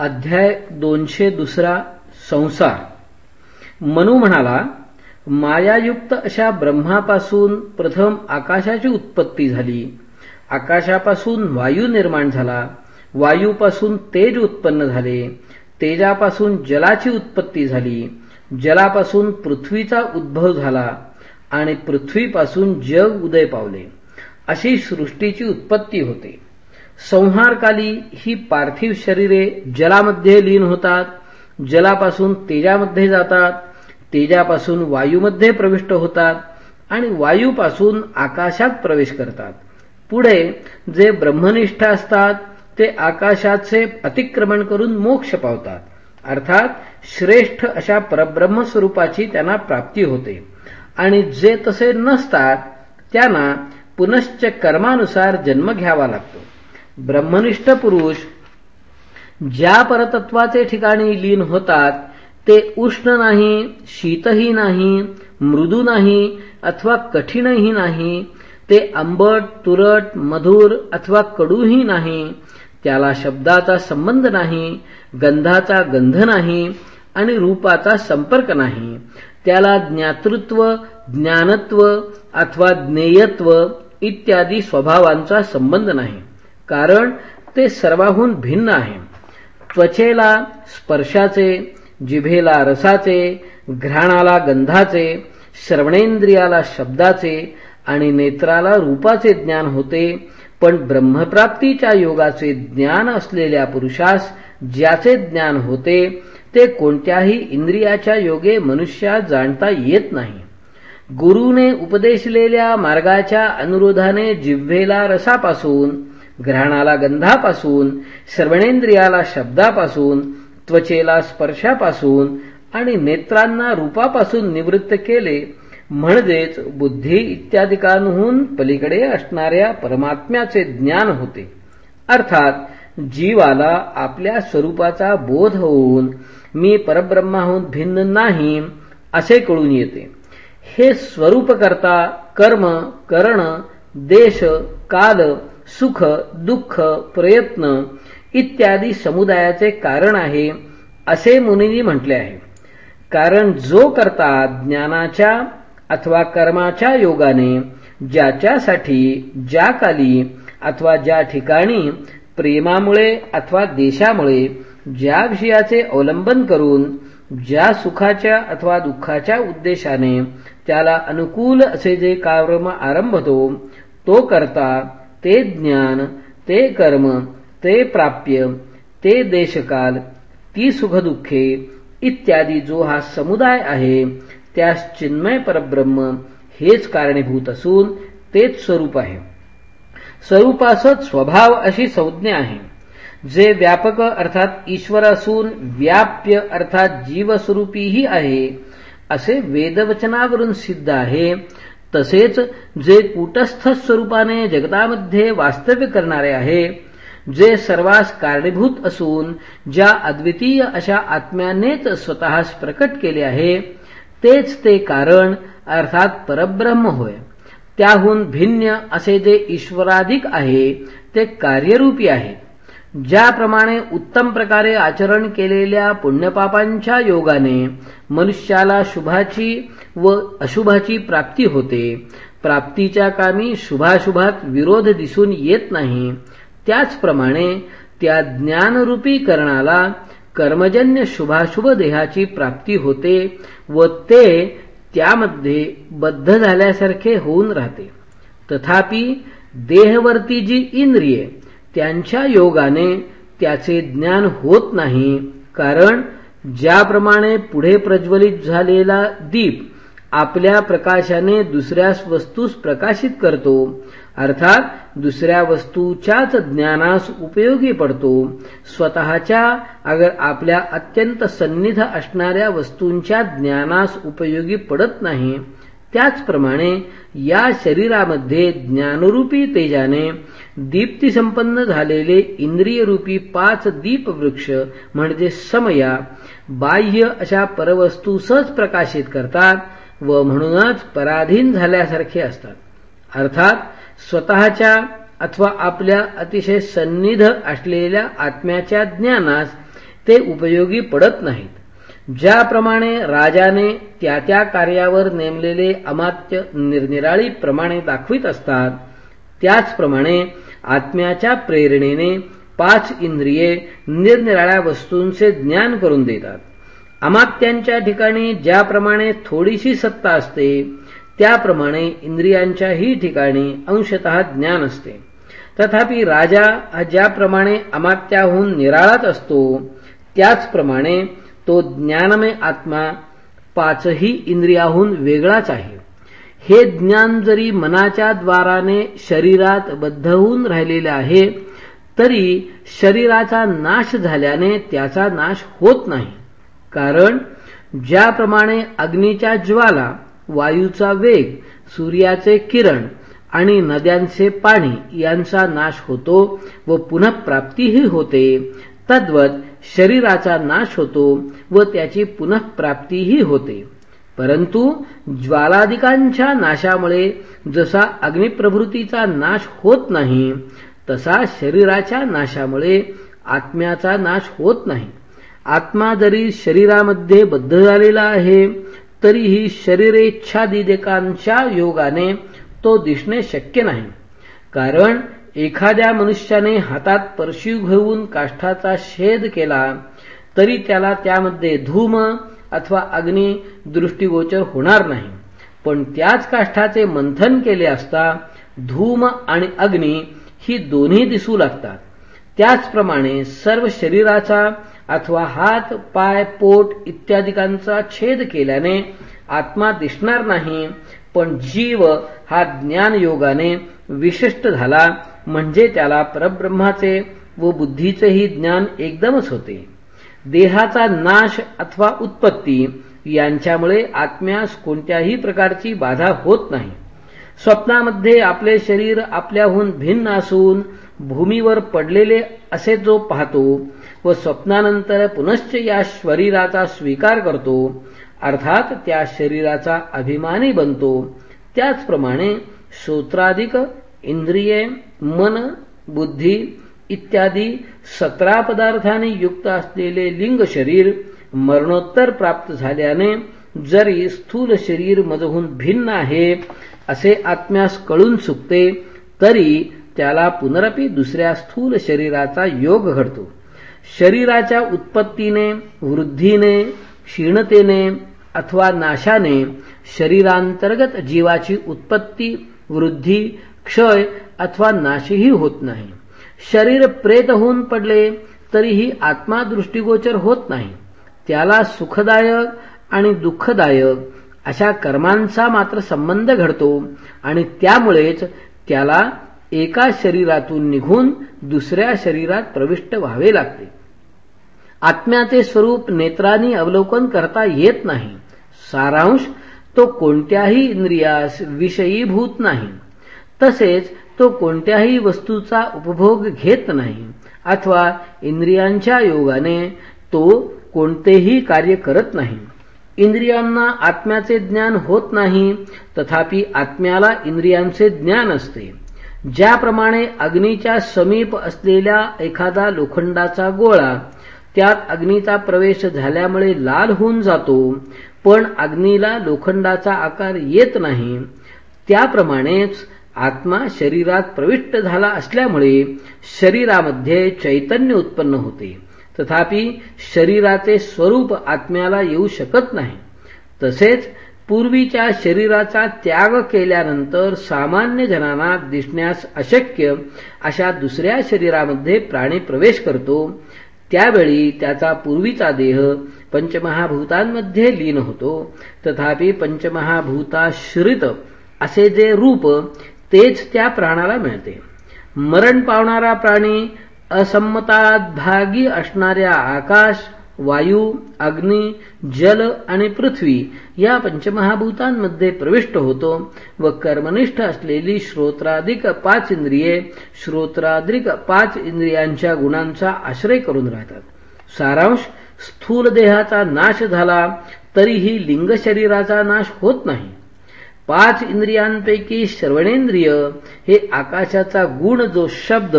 अध्याय दोनशे दुसरा संसार. मनू म्हणाला मायायुक्त अशा ब्रह्मापासून प्रथम आकाशाची उत्पत्ती झाली. आकाशापासून वायू निर्माण झाला. वायूपासून तेज उत्पन्न झाले. तेजापासून जलाची उत्पत्ती झाली. जलापासून पृथ्वीचा उद्भव झाला आणि पृथ्वीपासून जग उदय पावले. अशी सृष्टीची उत्पत्ती होते. संहारकाली ही पार्थिव शरीरे जलामध्ये लीन होतात जलापासून तेजामध्ये जातात तेजापासून वायूमध्ये प्रविष्ट होतात आणि वायूपासून आकाशात प्रवेश करतात. पुढे जे ब्रह्मनिष्ठ असतात ते आकाशाचे अतिक्रमण करून मोक्ष पावतात. अर्थात श्रेष्ठ अशा परब्रह्म स्वरूपाची त्यांना प्राप्ती होते. आणि जे तसे नसतात त्यांना पुनश्च कर्मानुसार जन्म घ्यावा लागतो. ब्रह्मनिष्ठ पुरुष ज्या परतत्वाचे ठिकाणी लीन होतात ते उष्ण नाही शीतही नाही मृदू नाही अथवा कठीणही नाही ते आंबट तुरट मधुर अथवा कडूही नाही त्याला शब्दाचा संबंध नाही गंधाचा गंध नाही आणि रूपाचा संपर्क नाही. त्याला ज्ञातृत्व ज्ञानत्व अथवा ज्ञेयत्व इत्यादी स्वभावांचा संबंध नाही. कारण ते सर्वाहून भिन्न आहे. त्वचेला स्पर्शाचे जिभेला रसाचे घ्राणाला गंधाचे श्रवणेंद्रियाला शब्दाचे आणि नेत्राला रूपाचे ज्ञान होते पण ब्रह्मप्राप्तीच्या योगाचे ज्ञान असलेल्या पुरुषास ज्याचे ज्ञान होते ते कोणत्याही इंद्रियाच्या योगे मनुष्यात जाणता येत नाही. गुरुने उपदेशलेल्या मार्गाच्या अनुरोधाने जिव्हेला रसापासून ग्रहणाला गंधापासून श्रवणेंद्रियाला शब्दापासून त्वचेला स्पर्शापासून आणि नेत्रांना रूपापासून निवृत्त केले म्हणजेच बुद्धी इत्यादिकांहून पलीकडे असणाऱ्या परमात्म्याचे ज्ञान होते. अर्थात जीवाला आपल्या स्वरूपाचा बोध होऊन मी परब्रह्माहून भिन्न नाही असे कळून येते. हे स्वरूपकर्ता कर्म करण देश काल सुख दुःख प्रयत्न इत्यादी समुदायाचे कारण आहे असे मुनींनी म्हटले आहे. कारण जो करता ज्ञानाच्या अथवा कर्माच्या योगाने ज्याच्यासाठी ज्या काली अथवा ज्या ठिकाणी प्रेमामुळे अथवा देशामुळे ज्या विषयाचे अवलंबन करून ज्या सुखाच्या अथवा दुःखाच्या उद्देशाने त्याला अनुकूल असे जे कर्म आरंभतो तो करता ते ज्ञान ते कर्म ते प्राप्य ते देशकाल ती सुखदुःखे इत्यादी जो हा समुदाय आहे त्यास चिन्मय परब्रह्म हेच कारणीभूत असून तेच स्वरूप आहे. स्वरूपासच स्वभाव अशी संज्ञा आहे. जे व्यापक अर्थात ईश्वर असून व्याप्य अर्थात जीवस्वरूपीही आहे असे वेदवचनावरून सिद्ध आहे तसेच जे कूटस्थ स्वरूपाने जगतामध्ये वास्तव्य करणारे आहे जे सर्वास कारणीभूत असून ज्या अद्वितीय अशा आत्म्यानेच स्वतःस प्रकट केले आहे तेच ते कारण अर्थात परब्रह्म होय. त्याहून भिन्न असे जे ईश्वराधिक आहे ते कार्यरूपी आहे. ज्याप्रमाणे उत्तम प्रकारे आचरण केलेल्या पुण्यपापांच्या योगाने मनुष्याला शुभाची व अशुभाची प्राप्ती होते. प्राप्तीच्या कामी शुभाशुभात विरोध दिसून येत नाही. त्याचप्रमाणे त्या ज्ञानरूपी करणाला कर्मजन्य शुभाशुभ देहाची प्राप्ती होते व ते त्यामध्ये बद्ध झाल्यासारखे होऊन राहते. तथापि देहवर्ती जी इंद्रिये त्यांच्या योगाने त्याचे ज्ञान होत नाही कारण ज्याप्रमाणे पुढे प्रज्वलित झालेला दीप आपल्या प्रकाशाने दुसऱ्या वस्तूस प्रकाशित करतो अर्थात दुसऱ्या वस्तूच्याच ज्ञानास उपयोगी पडतो स्वतःच्या अगर आपल्या अत्यंत सन्निध असणाऱ्या वस्तूंच्या ज्ञानास उपयोगी पडत नाही त्याचप्रमाणे या शरीरामध्ये ज्ञानरूपी तेजाने दीप्तीसंपन्न झालेले इंद्रियरूपी पाच दीपवृक्ष म्हणजे समया बाह्य अशा परवस्तू सहज प्रकाशित करतात व म्हणूनच पराधीन झाल्यासारखे असतात. अर्थात स्वतःच्या अथवा आपल्या अतिशय सन्निध असलेल्या आत्म्याच्या ज्ञानास ते उपयोगी पडत नाहीत. ज्याप्रमाणे राजाने त्या त्या कार्यावर नेमलेले अमात्य निरनिराळी प्रमाणे दाखवित असतात त्याचप्रमाणे आत्म्याच्या प्रेरणेने पाच इंद्रिये निरनिराळ्या वस्तूंचे ज्ञान करून देतात. अमात्यांच्या ठिकाणी ज्याप्रमाणे थोडीशी सत्ता असते त्याप्रमाणे इंद्रियांच्याही ठिकाणी अंशत ज्ञान असते. तथापि राजा ज्याप्रमाणे अमात्याहून निराळात असतो त्याचप्रमाणे तो ज्ञानमय आत्मा पाचही इंद्रियाहून वेगळाच आहे. हे ज्ञान जरी मनाच्या द्वाराने शरीरात बद्ध होऊन राहिलेले आहे तरी शरीराचा नाश झाल्याने त्याचा नाश होत नाही. कारण ज्याप्रमाणे अग्नीच्या ज्वाला वायूचा वेग सूर्याचे किरण आणि नद्यांचे पाणी यांचा नाश होतो व पुनःप्राप्तीही होते तद्वत शरीराचा नाश होतो व त्याची पुनःप्राप्तीही होते. परंतु ज्वालादिकांच्या नाशामुळे जसा अग्निप्रभृतीचा नाश होत नाही तसा शरीराच्या नाशामुळे आत्म्याचा नाश होत नाही. आत्मा जरी शरीरामध्ये बद्ध झालेला आहे तरीही शरीरेच्छादिदेकांच्या योगाने तो दिसणे शक्य नाही. कारण एखाद्या मनुष्याने हातात परशी घेऊन काष्ठाचा शेद केला तरी त्याला त्यामध्ये धूम अथवा अग्नी दृष्टीगोचर होणार नाही. पण त्याच काष्ठाचे मंथन केले असता धूम आणि अग्नी ही दोन्ही दिसू लागतात. त्याचप्रमाणे सर्व शरीराचा अथवा हात पाय पोट इत्यादिकांचा छेद केल्याने आत्मा दिसणार नाही पण जीव हा ज्ञानयोगाने विशिष्ट झाला म्हणजे त्याला परब्रह्माचे व बुद्धीचेही ज्ञान एकदमच होते. देहाचा नाश अथवा उत्पत्ती यांच्यामुळे आत्म्यास कोणत्याही प्रकारची बाधा होत नाही. स्वप्नामध्ये आपले शरीर आपल्याहून भिन्न असून भूमीवर पडलेले असे जो पाहतो व स्वप्नानंतर पुनश्च या शरीराचा स्वीकार करतो अर्थात त्या शरीराचा अभिमानी बनतो त्याचप्रमाणे श्रोत्राधिक इंद्रिये मन बुद्धी इत्यादी सतरा पदार्थाने युक्त असलेले लिंग शरीर मरणोत्तर प्राप्त झाल्याने जरी स्थूल शरीर मजहून भिन्न आहे असे आत्म्यास कळून चुकते तरी त्याला पुनरपी दुसऱ्या स्थूल शरीराचा योग घडतो. शरीराच्या उत्पत्तीने वृद्धीने क्षीणतेने अथवा नाशाने शरीरांतर्गत जीवाची उत्पत्ती वृद्धी क्षय अथवा नाशही होत नाही. शरीर प्रेत होऊन पडले तरीही आत्मा दृष्टीगोचर होत नाही. त्याला सुखदायक आणि दुःखदायक अशा कर्मांचा मात्र संबंध घडतो आणि त्यामुळेच त्याला एका शरीरातून निघून दुसऱ्या शरीरात प्रविष्ट व्हावे लागते. आत्म्याचे स्वरूप नेत्रांनी अवलोकन करता येत नाही. सारांश तो कोणत्याही इंद्रियास विषयीभूत नाही. तसेच तो कोणत्याही वस्तूचा उपभोग घेत नाही अथवा इंद्रियांच्या योगाने तो कोणतेही कार्य करत नाही. इंद्रियांना आत्म्याचे ज्ञान होत नाही तथापि आत्म्याला इंद्रियांचे ज्ञान असते. ज्याप्रमाणे अग्नीच्या समीप असलेल्या एखादा लोखंडाचा गोळा त्यात अग्नीचा प्रवेश झाल्यामुळे लाल होऊन जातो पण अग्नीला लोखंडाचा आकार येत नाही त्याप्रमाणेच आत्मा शरीरात प्रविष्ट झाला असल्यामुळे शरीरामध्ये चैतन्य उत्पन्न होते. तथापि शरीराचे स्वरूप आत्म्याला येऊ शकत नाही. तसेच पूर्वीच्या शरीराचा त्याग केल्यानंतर सामान्य जनांना दिसण्यास अशक्य अशा दुसऱ्या शरीरामध्ये प्राणी प्रवेश करतो. त्यावेळी त्याचा पूर्वीचा देह पंचमहाभूतांमध्ये लीन होतो. तथापि पंचमहाभूताश्रित असे जे रूप तेच त्या प्राणाला मिळते. मरण पावणारा प्राणी असंमताभागी असणाऱ्या आकाश वायू अग्नी जल आणि पृथ्वी या पंचमहाभूतांमध्ये प्रविष्ट होतो व कर्मनिष्ठ असलेली श्रोत्राधिक पाच इंद्रिये श्रोत्राधिक पाच इंद्रियांच्या गुणांचा आश्रय करून राहतात. सारांश स्थूल देहाचा नाश झाला तरीही लिंग शरीराचा नाश होत नाही. पाच इंद्रियांपैकी श्रवणेंद्रिय हे आकाशाचा गुण जो शब्द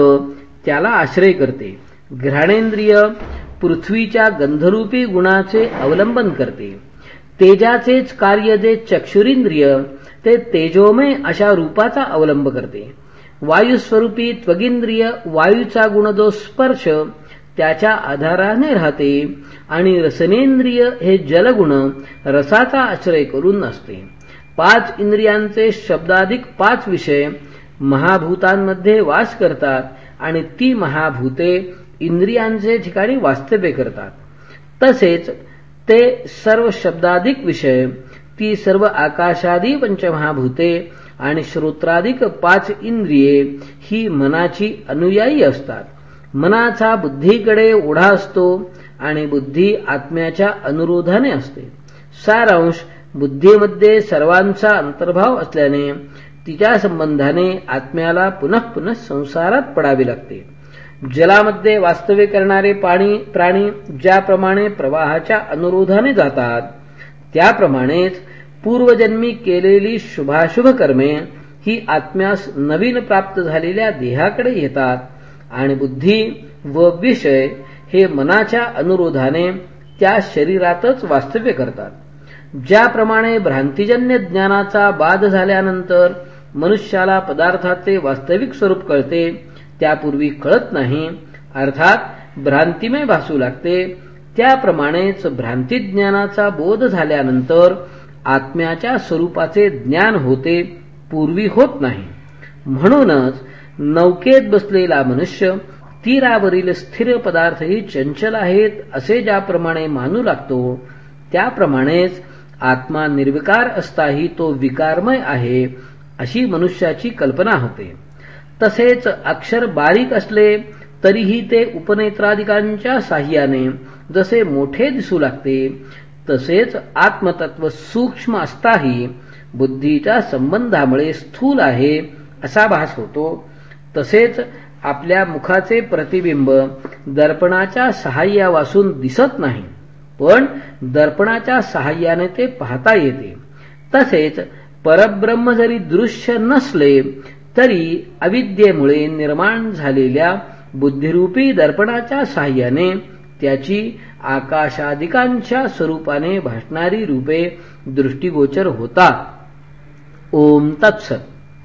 त्याला आश्रय करते. घ्राणेंद्रिय पृथ्वीच्या गंधरूपी गुणाचे अवलंबन करते. तेजाचेच कार्य जे चक्षुरिंद्रिय ते तेजोमय अशा रूपाचा अवलंब करते. वायुस्वरूपी त्वगिंद्रिय वायूचा गुण जो स्पर्श त्याच्या आधाराने राहते आणि रसनेंद्रिय हे जलगुण रसाचा आश्रय करून असते. पाच इंद्रियांचे शब्दाधिक पाच विषय महाभूतांमध्ये वास करतात आणि ती महाभूते इंद्रियांचे ठिकाणी वास्तव्य करतात. तसेच ते सर्व शब्दाधिक विषय ती सर्व आकाशादी पंचमहाभूते आणि श्रोत्राधिक पाच इंद्रिये ही मनाची अनुयायी असतात. मनाचा बुद्धीकडे ओढा असतो आणि बुद्धी आत्म्याच्या अनुरोधाने असते. सारांश बुद्धीमध्ये सर्वांचा अंतर्भाव असल्याने तिच्या संबंधाने आत्म्याला पुनः पुनः संसारात पडावे लागते. जलामध्ये वास्तव्य करणारे पाणी प्राणी ज्याप्रमाणे प्रवाहाच्या अनुरोधाने जातात त्याप्रमाणेच पूर्वजन्मी केलेली शुभाशुभ कर्मे ही आत्म्यास नवीन प्राप्त झालेल्या देहाकडे येतात आणि बुद्धी व विषय हे मनाच्या अनुरोधाने त्या शरीरातच वास्तव्य करतात. ज्याप्रमाणे भ्रांतिजन्य ज्ञानाचा बाध झाल्यानंतर मनुष्याला पदार्थाचे वास्तविक स्वरूप कळते त्यापूर्वी कळत नाही. अर्थात भ्रांतिमय भासू लागते. त्याप्रमाणेच भ्रांतिज्ञानाचा बोध झाल्यानंतर आत्म्याच्या स्वरूपाचे ज्ञान होते पूर्वी होत नाही. म्हणूनच नौकेत बसलेला मनुष्य तीरावरील स्थिर पदार्थही चंचल आहेत असे ज्याप्रमाणे मानू लागतो त्याप्रमाणेच आत्मा निर्विकार असताही तो विकारमय आहे अशी मनुष्याची कल्पना होते. तसेच अक्षर बारीक असले तरीही ते उपनेत्राधिकांच्या साह्याने जसे मोठे दिसू लागते तसेच आत्मतत्व सूक्ष्म असताही बुद्धीच्या संबंधामुळे स्थूल आहे असा भास होतो. तसेच आपल्या मुखाचे प्रतिबिंब दर्पणाच्या सहाय्यावासून दिसत नाही. पण दर्पणाच्या सहाय्याने ते पाहता येते. तसेच परब्रह्म जरी दृश्य नसले तरी अविद्येमुळे निर्माण झालेल्या बुद्धिरूपी दर्पणाच्या सहाय्याने त्याची आकाशादिकांच्या स्वरूपाने भासणारी रूपे दृष्टीगोचर होतात. ओम तत्सत.